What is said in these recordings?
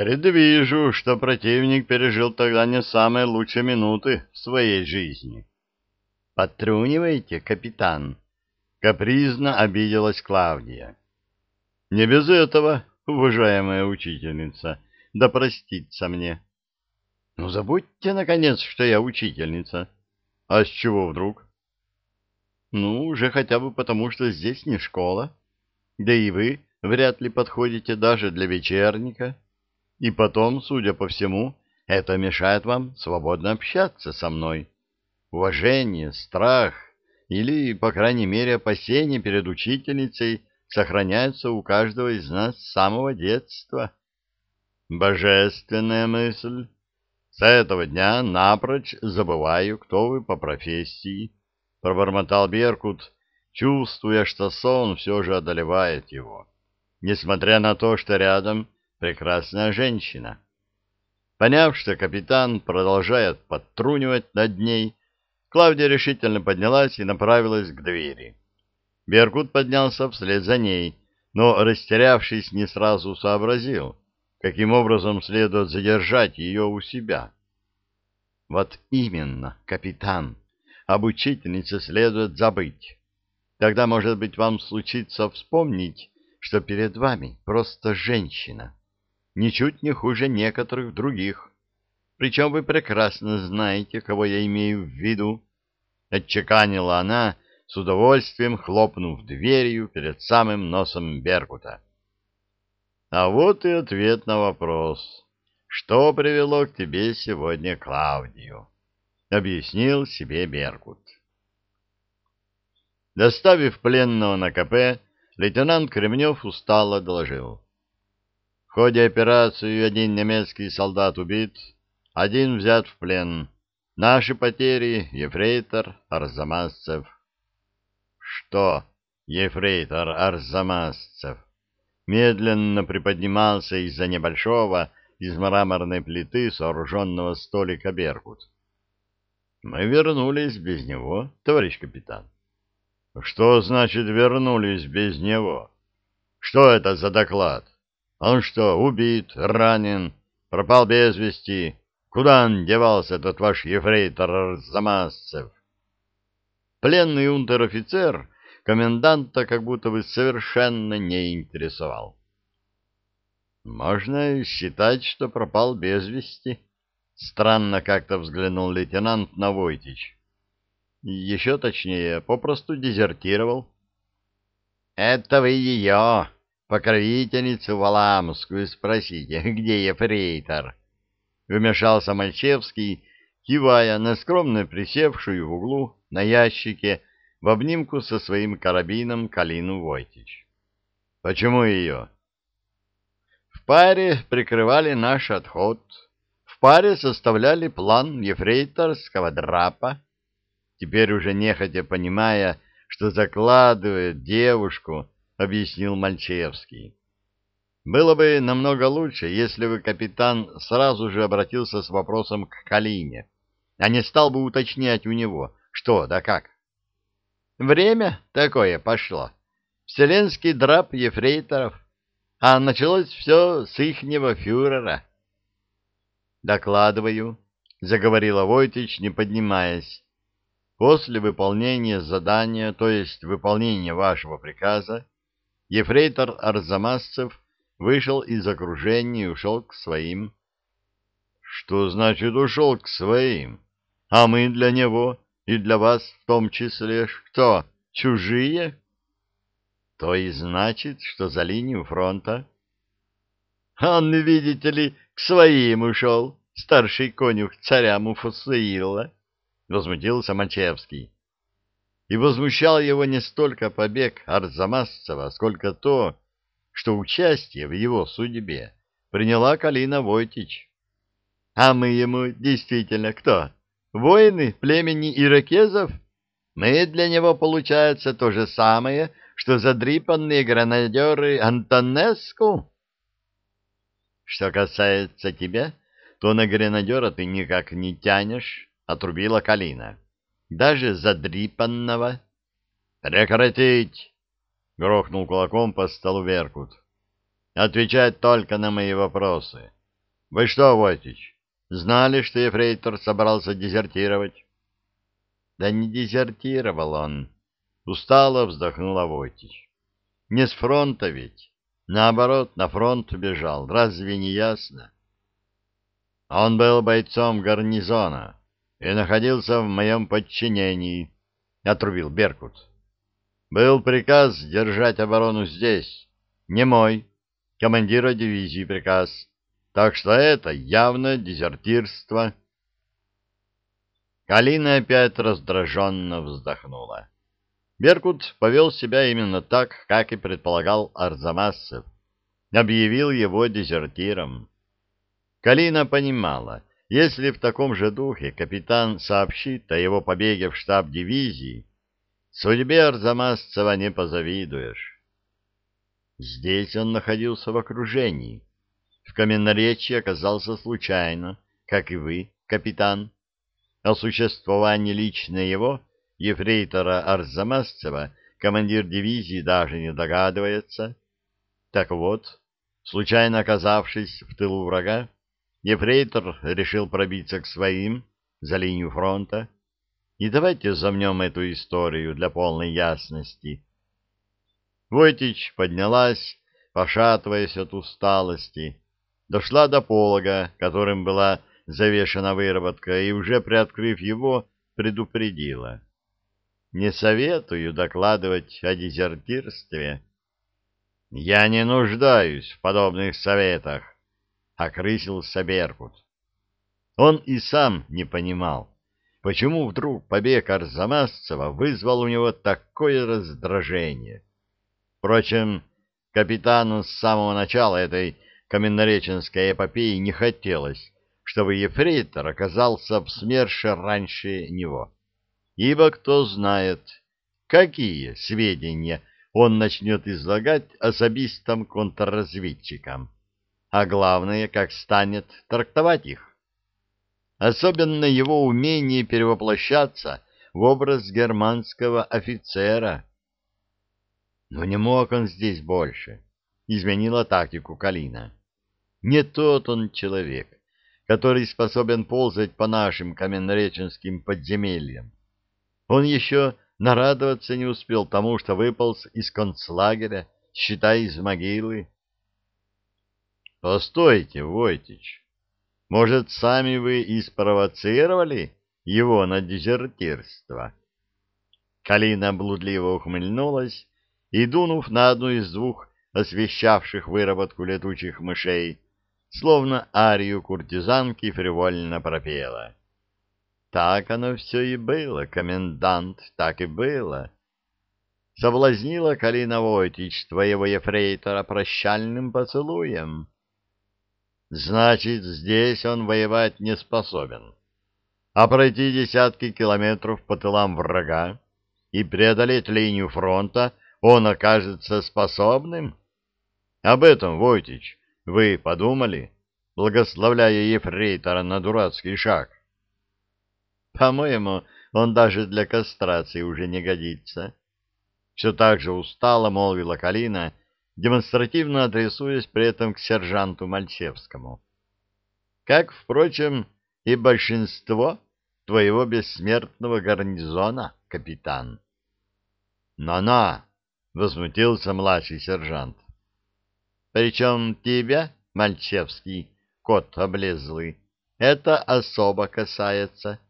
Предвижу, что противник пережил тогда не самые лучшие минуты своей жизни. Подтруниваете, капитан? Капризно обиделась Клавдия. Не без этого, уважаемая учительница, да простится мне. Ну, забудьте, наконец, что я учительница. А с чего вдруг? Ну, уже хотя бы потому, что здесь не школа. Да и вы вряд ли подходите даже для вечерника. И потом, судя по всему, это мешает вам свободно общаться со мной. Уважение, страх или, по крайней мере, опасение перед учительницей сохраняются у каждого из нас с самого детства. Божественная мысль. С этого дня напрочь забываю, кто вы по профессии, — пробормотал Беркут, чувствуя, что сон все же одолевает его, несмотря на то, что рядом прекрасная женщина. Поняв, что капитан продолжает подтрунивать над ней, Клавдия решительно поднялась и направилась к двери. Беркут поднялся вслед за ней, но, растерявшись, не сразу сообразил, каким образом следует задержать ее у себя. Вот именно, капитан, об учительнице следует забыть. Тогда, может быть, вам случится вспомнить, что перед вами просто женщина ничуть не хуже некоторых других. Причем вы прекрасно знаете, кого я имею в виду. Отчеканила она, с удовольствием хлопнув дверью перед самым носом Беркута. А вот и ответ на вопрос. Что привело к тебе сегодня Клавдию? Объяснил себе Беркут. Доставив пленного на КП, лейтенант Кремнев устало доложил. В ходе операции один немецкий солдат убит, один взят в плен. Наши потери — ефрейтор Арзамасцев. Что, ефрейтор Арзамасцев? Медленно приподнимался из-за небольшого, из мраморной плиты сооруженного столика Беркут. Мы вернулись без него, товарищ капитан. Что значит вернулись без него? Что это за доклад? Он что, убит, ранен, пропал без вести? Куда он девался, этот ваш ефрейтор Замасцев? Пленный унтер-офицер коменданта как будто бы совершенно не интересовал. Можно считать, что пропал без вести. Странно как-то взглянул лейтенант на Войтич. Еще точнее, попросту дезертировал. — Это вы ее, покровительницу Валамскую спросите, где ефрейтор? Вмешался Мальчевский, кивая на скромно присевшую в углу на ящике в обнимку со своим карабином Калину Войтич. Почему ее? В паре прикрывали наш отход, в паре составляли план ефрейторского драпа, теперь уже нехотя понимая, что закладывает девушку объяснил Мальчевский. Было бы намного лучше, если бы капитан сразу же обратился с вопросом к Калине, а не стал бы уточнять у него, что да как. Время такое пошло. Вселенский драп ефрейторов. А началось все с ихнего фюрера. «Докладываю», — заговорила Войтич, не поднимаясь. «После выполнения задания, то есть выполнения вашего приказа, Ефрейтор Арзамасцев вышел из окружения и ушел к своим. — Что значит ушел к своим? А мы для него и для вас в том числе кто, чужие? — То и значит, что за линию фронта. — Он, видите ли, к своим ушел, старший конюх царя Муфасаила, — возмутился Мачевский и возмущал его не столько побег Арзамасцева, сколько то, что участие в его судьбе приняла Калина Войтич. А мы ему действительно кто? Воины племени иракезов? Мы для него, получается, то же самое, что задрипанные гранадеры Антонеску? Что касается тебя, то на гренадера ты никак не тянешь, — отрубила Калина даже задрипанного. «Прекратить!» — грохнул кулаком по столу Веркут. «Отвечать только на мои вопросы. — Вы что, Войтич, знали, что ефрейтор собрался дезертировать? — Да не дезертировал он, — устало вздохнула Войтич. — Не с фронта ведь. Наоборот, на фронт бежал. Разве не ясно? Он был бойцом гарнизона и находился в моем подчинении, — отрубил Беркут. Был приказ держать оборону здесь. Не мой, командира дивизии приказ. Так что это явно дезертирство. Калина опять раздраженно вздохнула. Беркут повел себя именно так, как и предполагал Арзамасов. Объявил его дезертиром. Калина понимала, если в таком же духе капитан сообщит о его побеге в штаб дивизии, судьбе Арзамасцева не позавидуешь. Здесь он находился в окружении. В каменноречии оказался случайно, как и вы, капитан. О существовании лично его, ефрейтора Арзамасцева, командир дивизии даже не догадывается. Так вот, случайно оказавшись в тылу врага, ефрейтор решил пробиться к своим за линию фронта. И давайте замнем эту историю для полной ясности. Войтич поднялась, пошатываясь от усталости, дошла до полога, которым была завешена выработка, и уже приоткрыв его, предупредила. «Не советую докладывать о дезертирстве». «Я не нуждаюсь в подобных советах», — окрысился Беркут. Он и сам не понимал, почему вдруг побег Арзамасцева вызвал у него такое раздражение. Впрочем, капитану с самого начала этой каменнореченской эпопеи не хотелось, чтобы ефрейтор оказался в СМЕРШе раньше него. Ибо кто знает, какие сведения он начнет излагать особистам-контрразведчикам, а главное, как станет трактовать их. Особенно его умение перевоплощаться в образ германского офицера. Но не мог он здесь больше. Изменила тактику Калина. Не тот он человек, который способен ползать по нашим каменнореченским подземельям. Он еще нарадоваться не успел тому, что выполз из концлагеря, считай, из могилы. Постойте, Войтич, может, сами вы и спровоцировали его на дезертирство? Калина блудливо ухмыльнулась и, дунув на одну из двух освещавших выработку летучих мышей, словно арию куртизанки фривольно пропела. Так оно все и было, комендант, так и было. Соблазнила Калина Войтич твоего ефрейтора прощальным поцелуем. Значит, здесь он воевать не способен. А пройти десятки километров по тылам врага и преодолеть линию фронта он окажется способным? Об этом, Войтич, вы подумали, благословляя ефрейтора на дурацкий шаг? По-моему, он даже для кастрации уже не годится. Все так же устало молвила Калина, демонстративно адресуясь при этом к сержанту Мальчевскому. Как, впрочем, и большинство твоего бессмертного гарнизона, капитан. «На-на!» — возмутился младший сержант. «Причем тебя, Мальчевский, кот облезлый, это особо касается.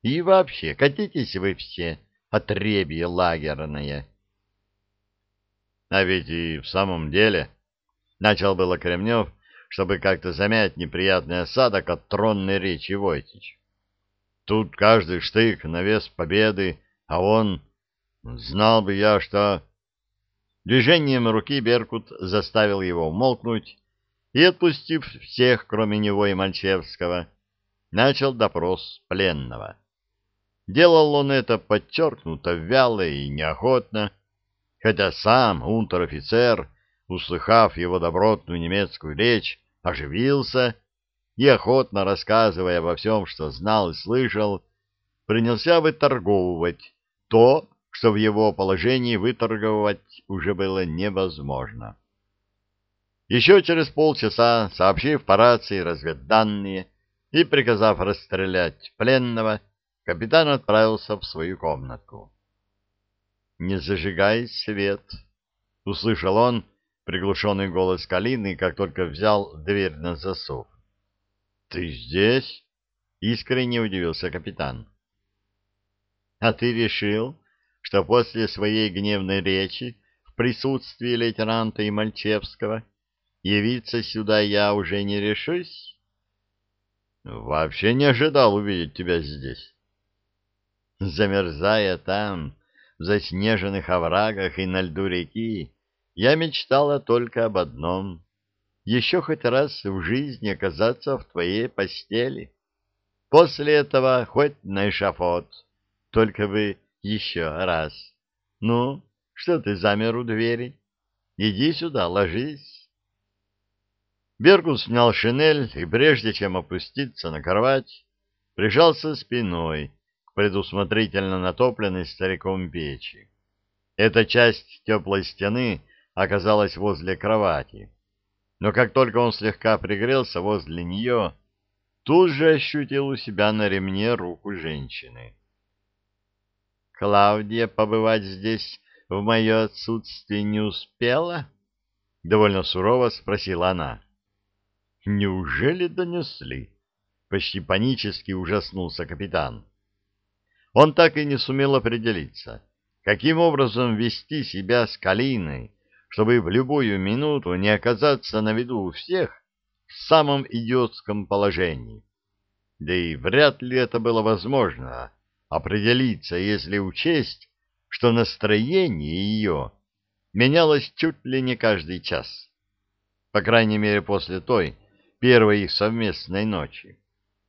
И вообще, катитесь вы все, отребье лагерное!» А ведь и в самом деле... Начал было Кремнев, чтобы как-то замять неприятный осадок от тронной речи Войтич. Тут каждый штык на вес победы, а он... Знал бы я, что... Движением руки Беркут заставил его умолкнуть и, отпустив всех, кроме него и Мальчевского, начал допрос пленного. Делал он это подчеркнуто, вяло и неохотно, хотя сам унтер-офицер, услыхав его добротную немецкую речь, оживился и, охотно рассказывая обо всем, что знал и слышал, принялся выторговывать то, что в его положении выторговать уже было невозможно. Еще через полчаса, сообщив по рации разведданные и приказав расстрелять пленного, капитан отправился в свою комнатку. «Не зажигай свет!» — услышал он приглушенный голос Калины, как только взял дверь на засов. «Ты здесь?» — искренне удивился капитан. «А ты решил, что после своей гневной речи в присутствии лейтенанта и Мальчевского явиться сюда я уже не решусь?» «Вообще не ожидал увидеть тебя здесь». Замерзая там, в заснеженных оврагах и на льду реки, я мечтала только об одном — еще хоть раз в жизни оказаться в твоей постели. После этого хоть на эшафот, только бы еще раз. Ну, что ты замер у двери? Иди сюда, ложись. Бергус снял шинель и, прежде чем опуститься на кровать, прижался спиной предусмотрительно натопленной стариком печи. Эта часть теплой стены оказалась возле кровати. Но как только он слегка пригрелся возле нее, тут же ощутил у себя на ремне руку женщины. «Клавдия побывать здесь в мое отсутствие не успела?» — довольно сурово спросила она. «Неужели донесли?» — почти панически ужаснулся капитан. Он так и не сумел определиться, каким образом вести себя с Калиной, чтобы в любую минуту не оказаться на виду у всех в самом идиотском положении. Да и вряд ли это было возможно определиться, если учесть, что настроение ее менялось чуть ли не каждый час. По крайней мере, после той, первой их совместной ночи.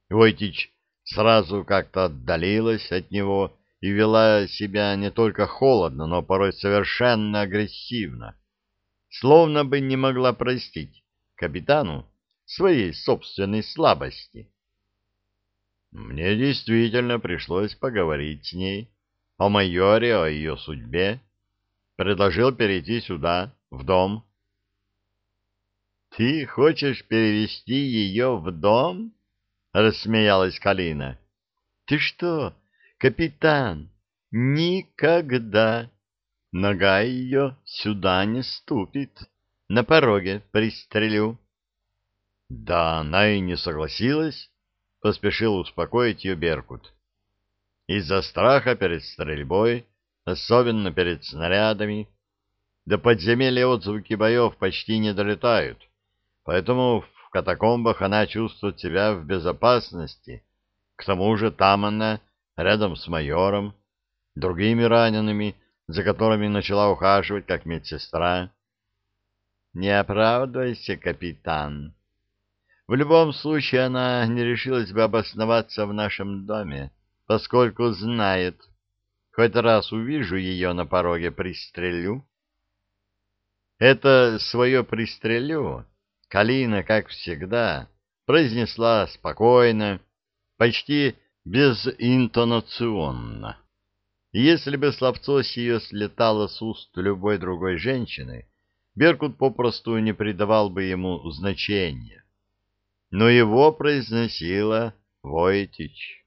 Войтич сразу как-то отдалилась от него и вела себя не только холодно, но порой совершенно агрессивно словно бы не могла простить капитану своей собственной слабости. Мне действительно пришлось поговорить с ней о майоре, о ее судьбе. Предложил перейти сюда, в дом. «Ты хочешь перевести ее в дом?» — рассмеялась Калина. «Ты что, капитан, никогда Нога ее сюда не ступит. На пороге пристрелю. Да она и не согласилась, поспешил успокоить ее Беркут. Из-за страха перед стрельбой, особенно перед снарядами, до подземелья отзвуки боев почти не долетают, поэтому катакомбах она чувствует себя в безопасности. К тому же там она, рядом с майором, другими ранеными, за которыми начала ухаживать как медсестра. Не оправдывайся, капитан. В любом случае она не решилась бы обосноваться в нашем доме, поскольку знает, хоть раз увижу ее на пороге, пристрелю. Это свое пристрелю Калина, как всегда, произнесла спокойно, почти безинтонационно. Если бы словцо сие слетало с уст любой другой женщины, Беркут попросту не придавал бы ему значения. Но его произносила Войтич.